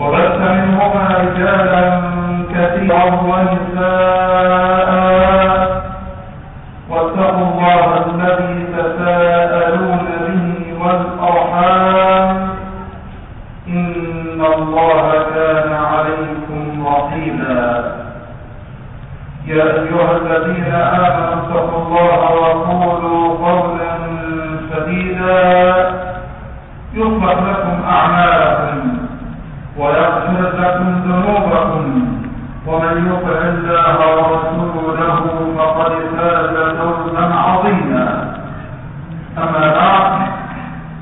وبث منهما رجالا كثيرا لكم ذنوبكم ومن يطع الله ورسوله فقد فاز فوزا عظيما. أما بعد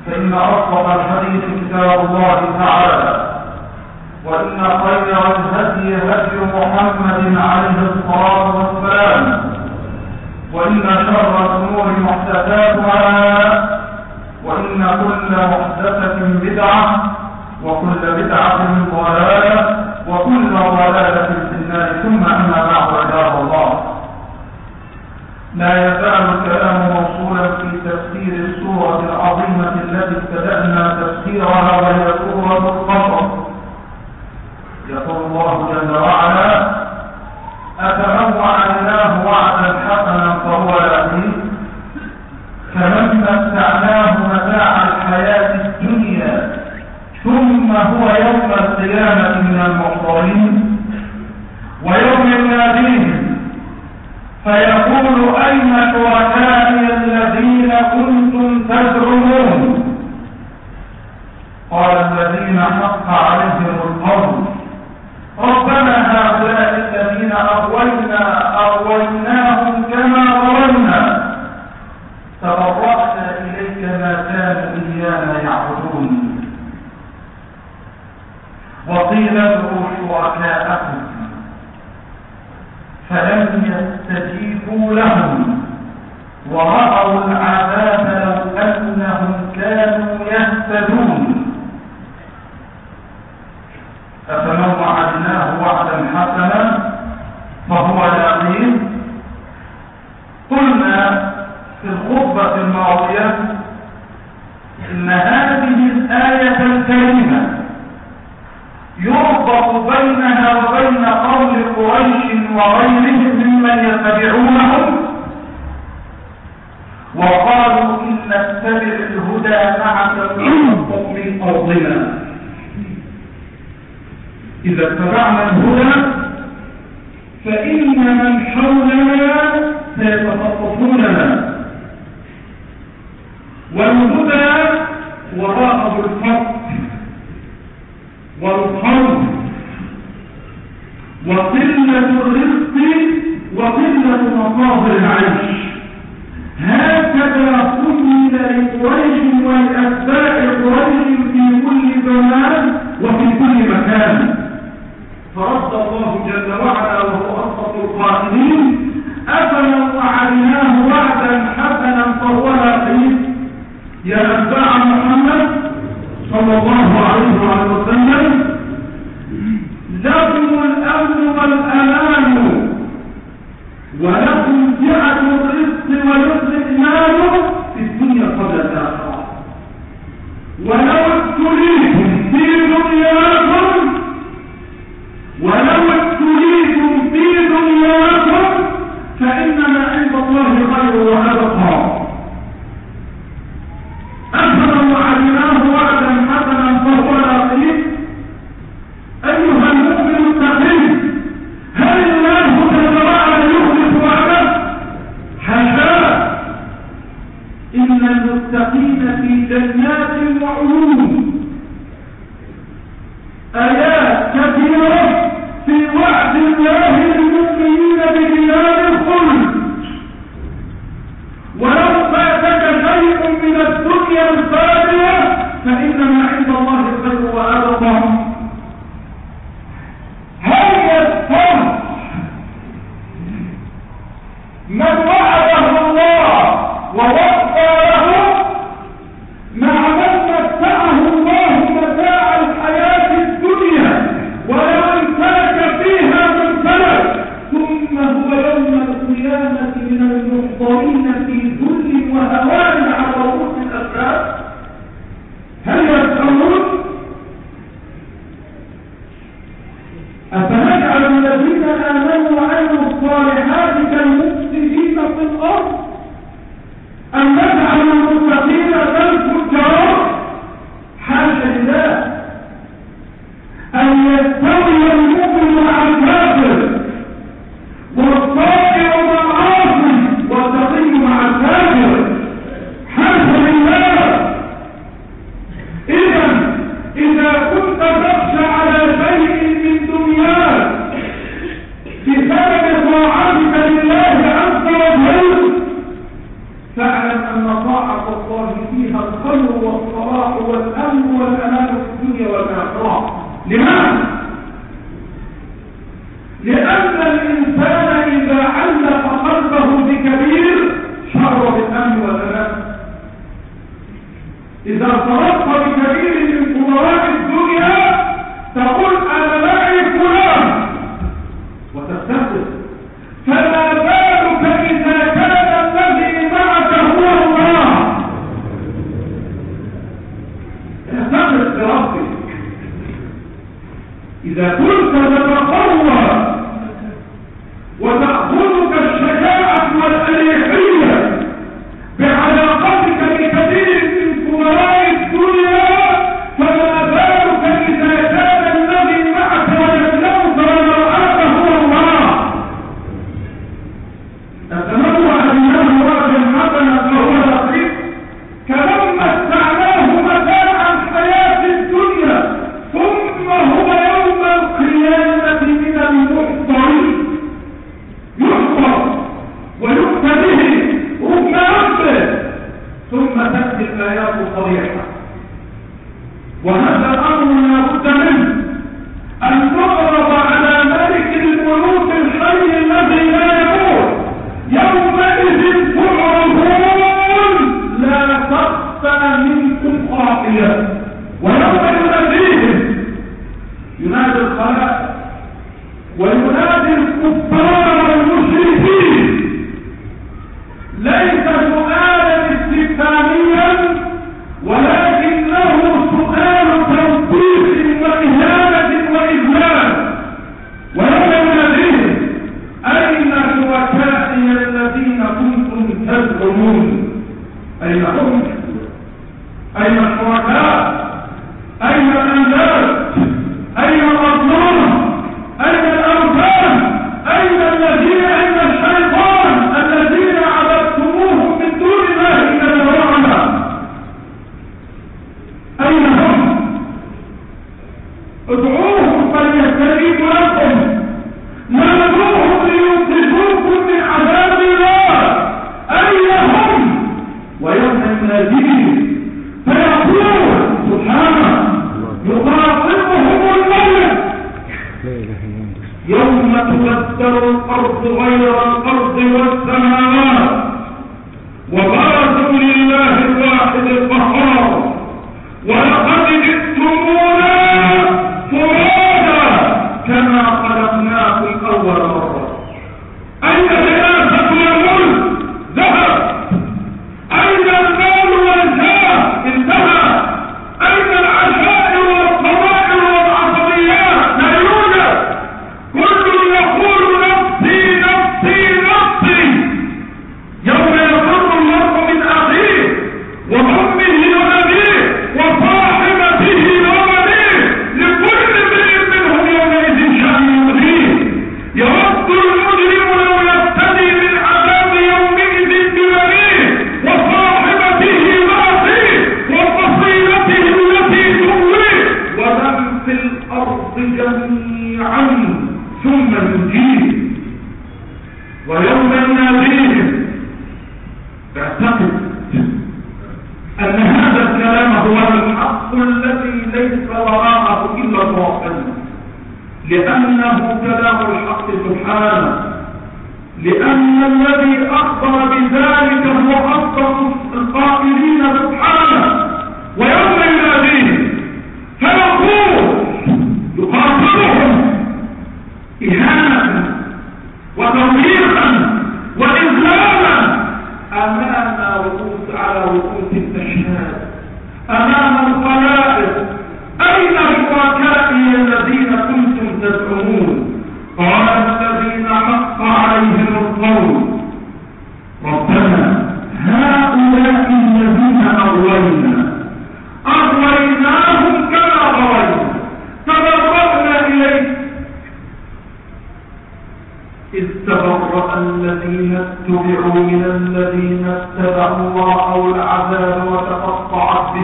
فإن أصدق الحديث كتاب الله تعالى وإن خير الهدي هدي محمد عليه الصلاة والسلام وإن شر الأمور محدثاتها وإن كل محدثة بدعة وكل بدعة ضلالة وكل ضلالة في النار ثم أما بعد عباد الله. لا يزال الكلام موصولا في تفسير السورة العظيمة التي ابتدأنا تفسيرها وهي سورة تهتدون تعمل هنا يا أبا عند الله الخير وابقى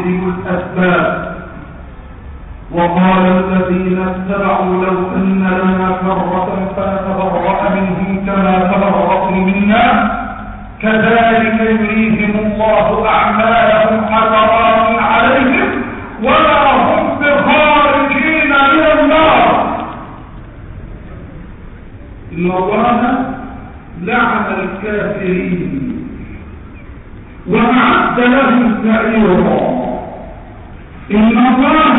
بهم الأسباب. وقال الذين اتبعوا لو أن لنا كرة فنتبرأ منهم كما تبرأوا منا. كذلك يريهم الله أعمالهم حسرات عليهم ولا هم بخارجين من النار. إن الله لعن الكافرين وأعد لهم سعيرا. Mama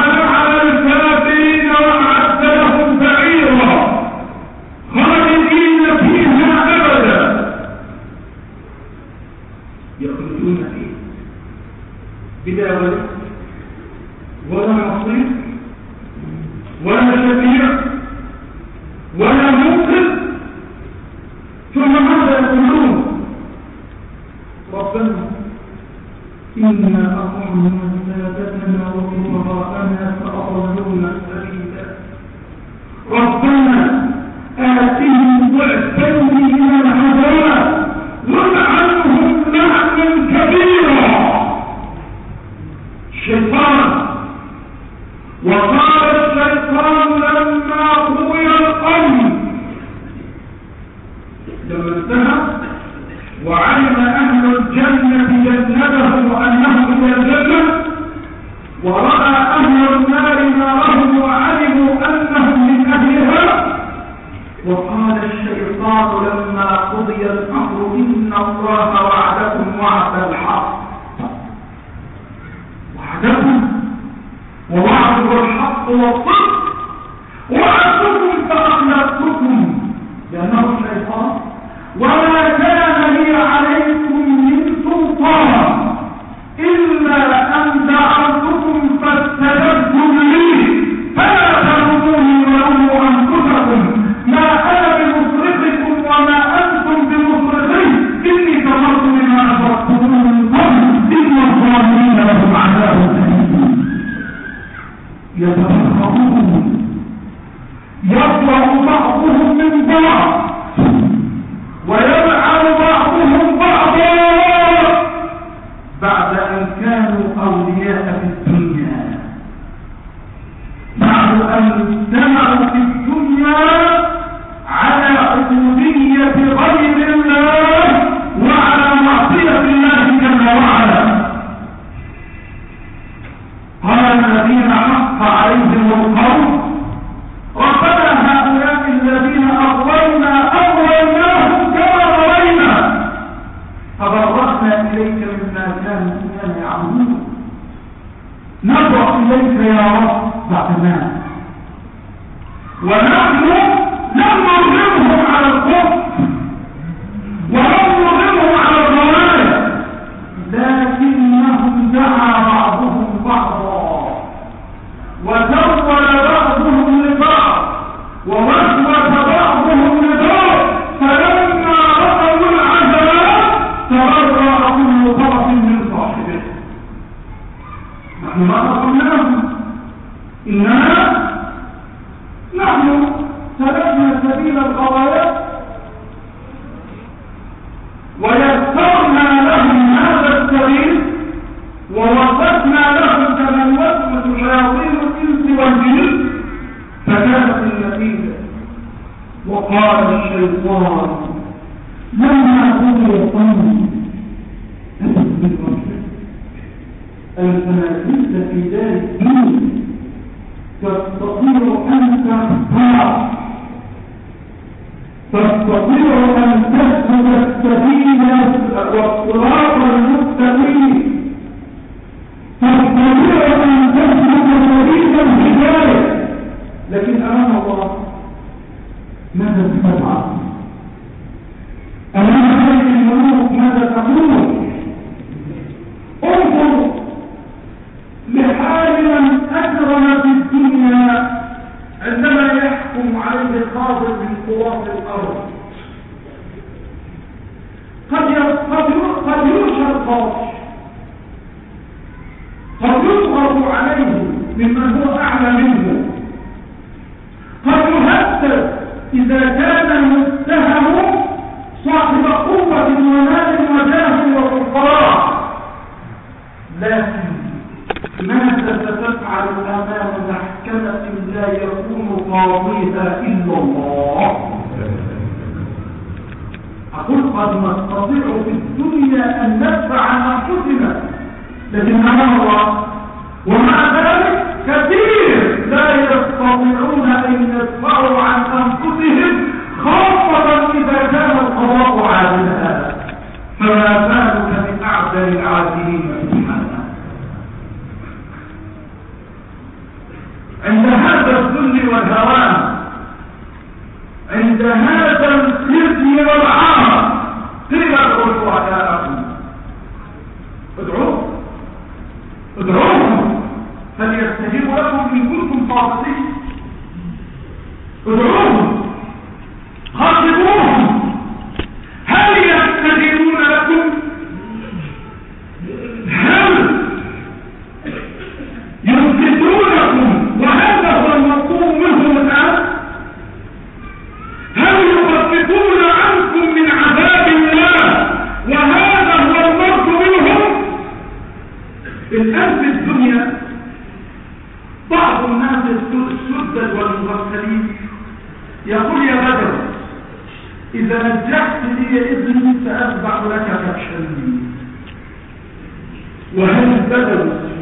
ہے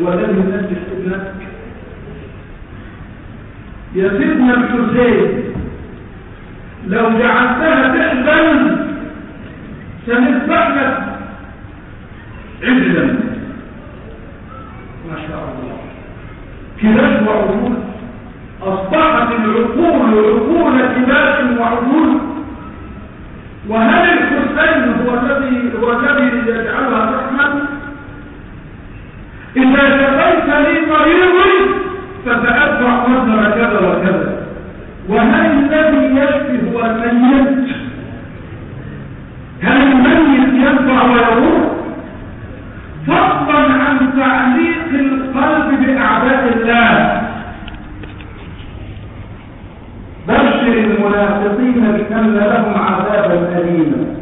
ولم ينجح ابنك يا سيدنا الحسين لو جعلتها تحزن سنذبح لك. عجلا. ما شاء الله. كلاش وعقول. أصبحت العقول عقول كلاش وعقول. وهل الحسين هو الذي هو الذي يجعلها رحمة؟ إذا شفيت لي مريضي فسأدفع مصدر كذا وكذا. وهل الذي يشفي هو الميت؟ هل الميت ينفع ويروح فضلا عن تعليق القلب بأعداء الله. بشر المنافقين بأن لهم عذابا أليما.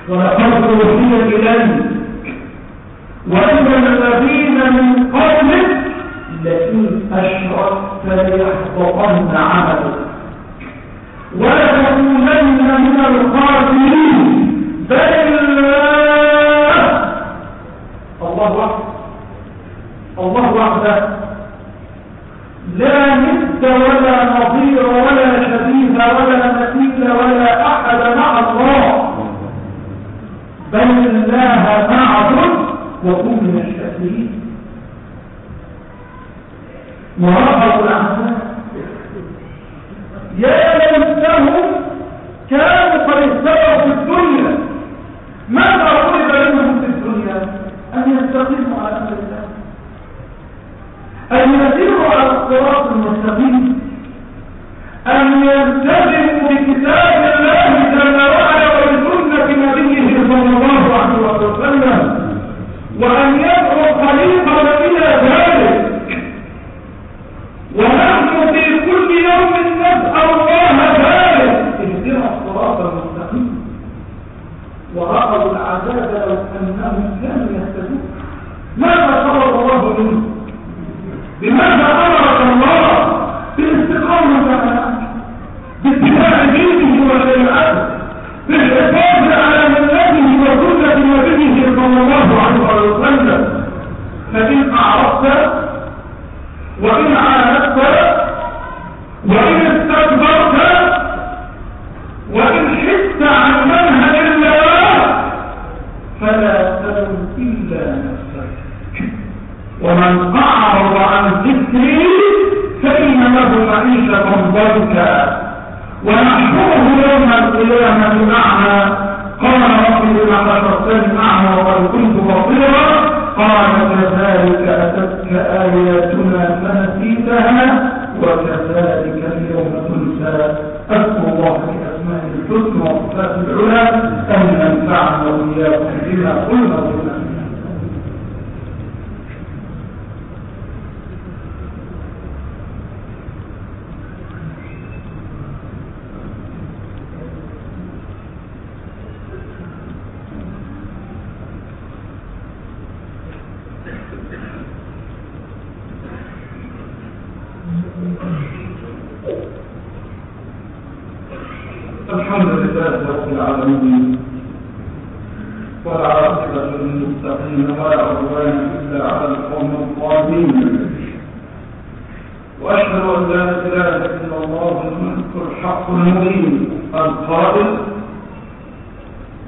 ولقد أوحي إليك وإلى الذين من قبلك لئن أشركت ليحبطن عملك. ولتكونن من الخاسرين. بل الله الله وحده الله وحده لا ند ولا نظير ولا شبيه ولا بل الله معبد وكن من الشاكرين. ورفضوا الأعمال. يا ليتهم كانوا قد استووا في الدنيا. ماذا طلب منهم في الدنيا؟ أن يستقيموا على أمر الله. أن يسيروا على الصراط المستقيم. أن يلتزموا فنسيتها وكذلك اليوم تنسى أذكر الله بأسماء الحسنى وصفات العلى أن ينفعنا وإياكم بما قلنا وبما الحمد لله رب العالمين والعاقبة للمتقين ولا عدوان إلا على القوم الظالمين وأشهد أن لا إله إلا الله الملك الحق المبين القائل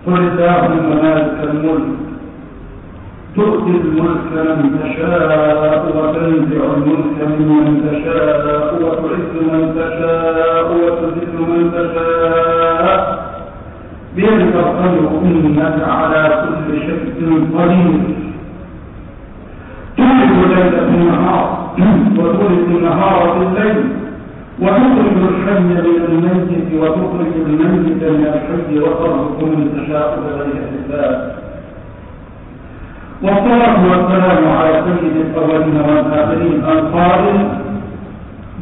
قل اللهم مالك الملك تؤتي الملك من تشاء وتنزع الملك ممن تشاء وتعز من تشاء وتذل من تشاء بيدك الخير انك على كل شيء قدير. تولد الليل في النهار وتولد النهار في الليل وتخرج الحي من الميت وتخرج الميت من الحي وترزق من تشاء بغير حساب. والصلاة والسلام على سيد الأولين والآخرين القائل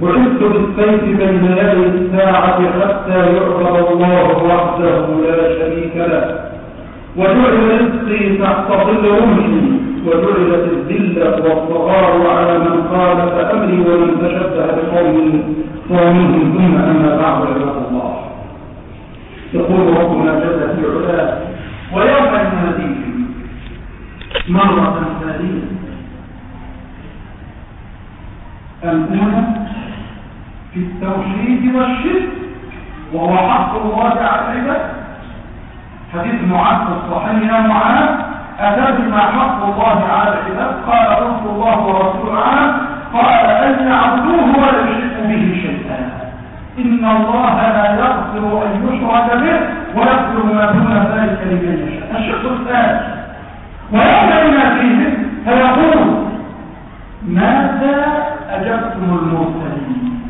بعثت بالسيف بين يدي الساعة حتى يعبد الله وحده لا شريك له. وجعل رزقي تحت ظل رمحي وجعلت الذلة والصغار على من خالف أمري ومن تشبه بقوم صومهم ثم أما بعد عباد الله. يقول ربنا جل في علاه ويوم يناديهم مرة ثانية الأولى في التوحيد والشرك؟ وهو حق الله على حديث معاذ الصحيح يا معاذ أتى بما حق الله على العباد قال رسول الله ورسوله عنه قال أن يعبدوه ولا يشركوا به شيئا. إن الله لا يغفر أن يشرك به ويغفر ما دون ذلك لمن يشاء. الشق الثاني ويوم فيه فيقول ماذا أجبتم المرسلين؟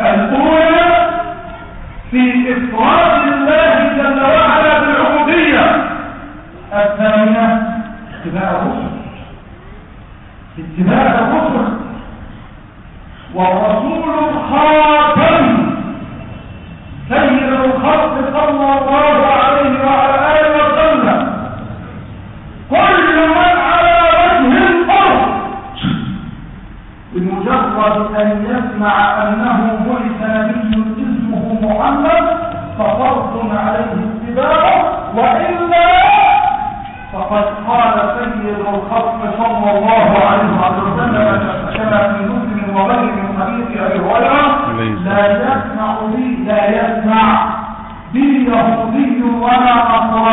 الأولى في إفراد الله جل وعلا بالعبودية. الثانية اتباع الرسل. اتباع الرسل. والرسول الخاتم سيد الخلق صلى الله عليه وعلى آله كل من على وجه الأرض. بمجرد أن يسمع أنه بعث محمد ففرض عليه اتباعه وإلا فقد قال سيد الخلق صلى الله عليه وسلم كما في مسلم وغيره من حديث أبي هريرة لا يسمع بي لا يسمع بي يهودي ولا نصراني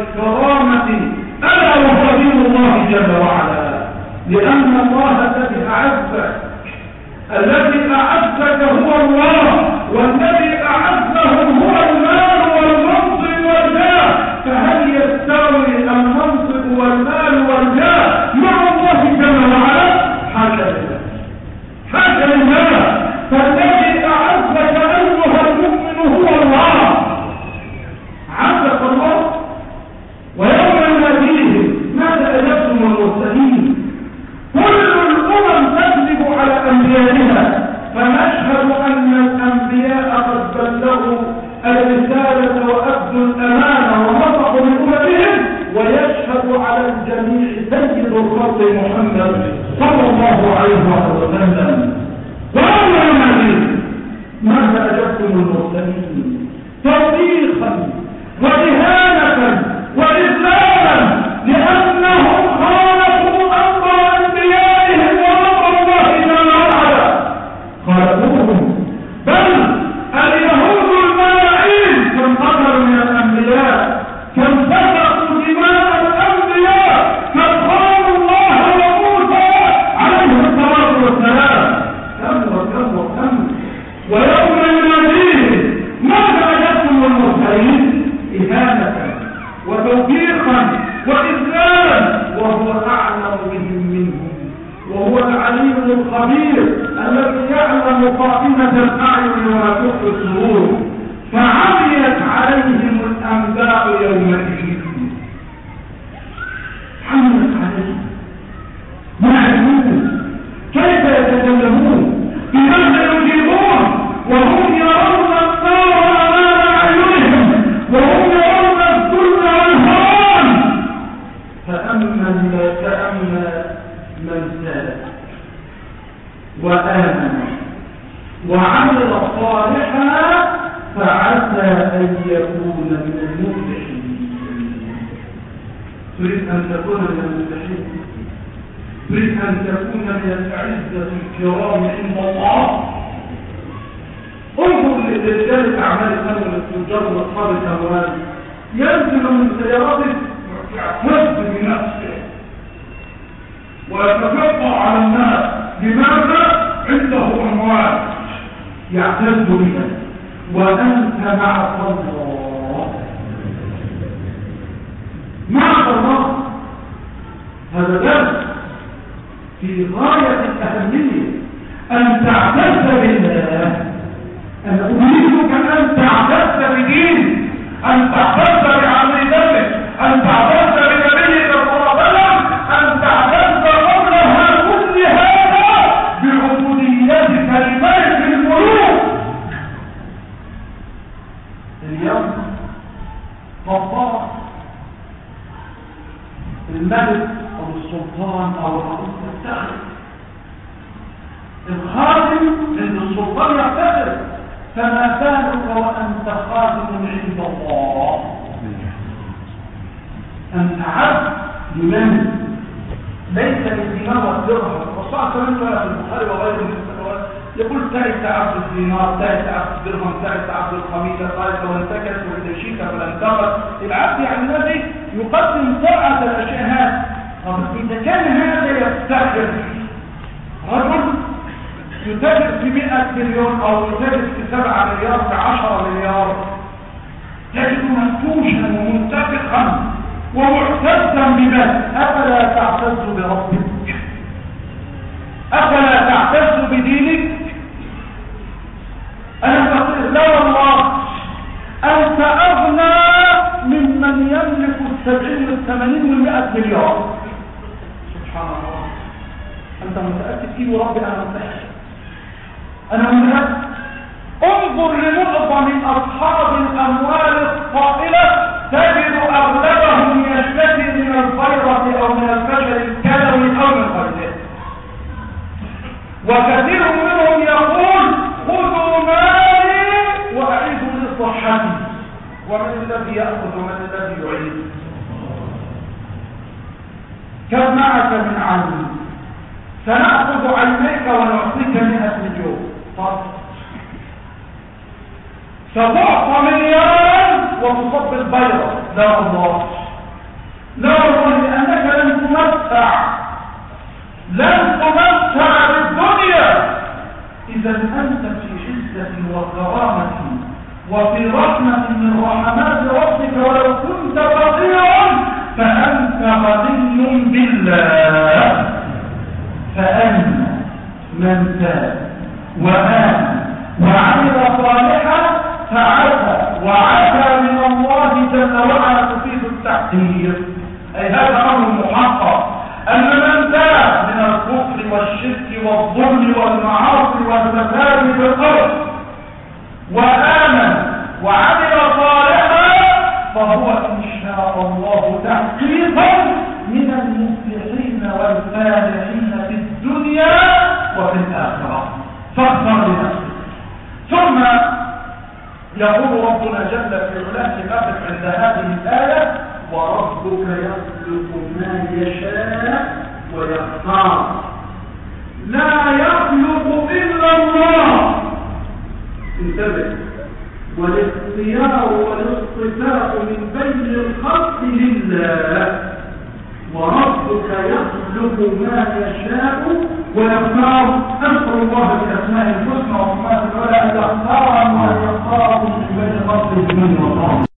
God وسلم صلى الله عليه وسلم. قال يا نبي ماذا أجبتم المرسلين؟ وآمن. وعمل صالحا فعسى أن يكون من المفلحين. تريد أن تكون من المفلحين. تريد أن تكون من الاعزه الكرام عند الله. انظر لرجال أعمال الامن التجار واصحاب الأموال. ينزل من سيارته يعتز بنفسه. ويتفقع على الناس. لماذا؟ اموال يعتز بها. وأنت مع الله. مع الله. هذا درس في غاية الأهمية أن تعتز بالله. أنا أريدك أن تعتز بدين أن تعتز بعقيدتك أن تعتز بنبيك صلى الله عليه وسلم أن تعتز قبلها كل هذا بعبوديتك لملك الملوك اليوم فضل الملك أو السلطان أو الرئيس يفتخر الخادم عند السلطان يفتخر فما بالك وأنت خادم عند الله؟ أنت عبد لمن؟ ليس للدينار والدرهم. والصلاة كمان في البخاري وغيره من الفتوات يقول تعس عبد الدينار تعس عبد الدرهم تعس عبد الخميسة قالت وانتكت وإذا شئت فلانتقت العبد يعني الذي يقدم سرعة الأشياء هذه. طب إذا كان هذا يفتخر رجل يتاجر في 100 مليون أو يتاجر في 7 مليار في 10 مليار. تجد منتوشا ومنتفقا ومعتزا بذلك أفلا تعتز بربك؟ أفلا تعتز بدينك؟ أنا تقول لا والله أنت أغنى ممن يملك السبعين والثمانين والمئة مليار. سبحان الله. أنت متأكد فيه وربي أنا متأكد. أنا متأكد انظر لمعظم أصحاب الأموال الطائلة تجد أغلبهم يشتكي من الفيروس أو من الفشل الكلوي أو من غيره. وكثير منهم يقول خذوا مالي وأعيدوا لصحتي. ومن الذي يأخذ ومن الذي يعيد؟ كم معك من عين سنأخذ عينيك ونعطيك مئة مليون ستعطى مليارا وتصب البيضة. لا الله. لا والله لأنك لن تمتع لن تمتع بالدنيا. إذا أنت في عزة وكرامة وفي رحمة من رحمات ربك ولو كنت فقيرا فأنت غني بالله. فأما من تاب وآمن وعمل صالحا فعسى وعسى من الله جل وعلا تفيد التحقيق. أي هذا أمر محقق. أن من تاب من الكفر والشرك والظلم والمعاصي والفساد الأرض وآمن وعمل صالحا فهو إن شاء الله تحقيقا من المفلحين والفالحين في الدنيا وفي الآخرة فاغفر لنفسك ثم يقول ربنا جل في علاه نقف عند هذه الآية وربك يخلق ما يشاء ويختار. لا يخلق إلا الله. انتبه. والاختيار والاصطفاء من بين الخلق لله. وربك يخلق ما يشاء ويختار أسأل الله بالاسماء الحسنى وصفاته العلى أن يختارهم وأن يختارهم من بين فضله من وطاره